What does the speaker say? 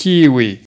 kiwi.